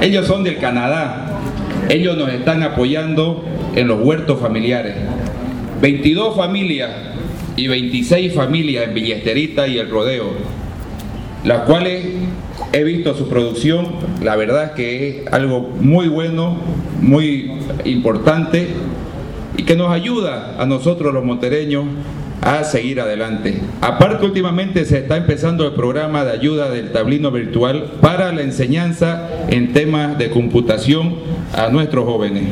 Ellos son del Canadá. Ellos nos están apoyando en los huertos familiares. 22 familias y 26 familias en Villesterita y El Rodeo, las cuales he visto su producción, la verdad es que es algo muy bueno, muy importante y que nos ayuda a nosotros los montereños a seguir adelante. Aparte, últimamente se está empezando el programa de ayuda del tablino virtual para la enseñanza en temas de computación a nuestros jóvenes.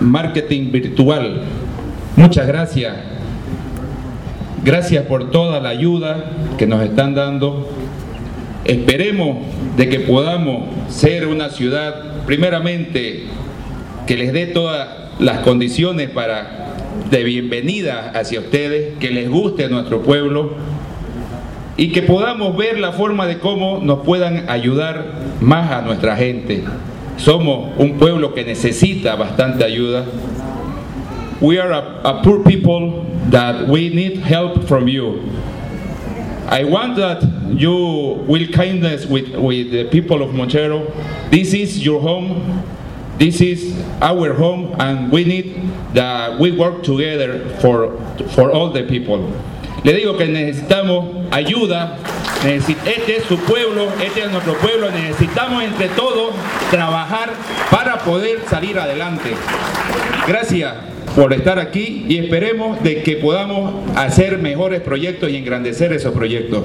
Marketing virtual. Muchas gracias. Gracias por toda la ayuda que nos están dando. Esperemos de que podamos ser una ciudad, primeramente, que les dé todas las condiciones para de bienvenida hacia ustedes, que les guste nuestro pueblo y que podamos ver la forma de cómo nos puedan ayudar más a nuestra gente. Somos un pueblo que necesita bastante ayuda. We are a, a poor people that we need help from you. I want that you will kindness with, with the people of Montero. This is your home. This is our home and we need that we work together for, for all the people. Le digo que necesitamos ayuda, este es su pueblo, este es nuestro pueblo, necesitamos entre todos trabajar para poder salir adelante. Gracias por estar aquí y esperemos de que podamos hacer mejores proyectos y engrandecer esos proyectos.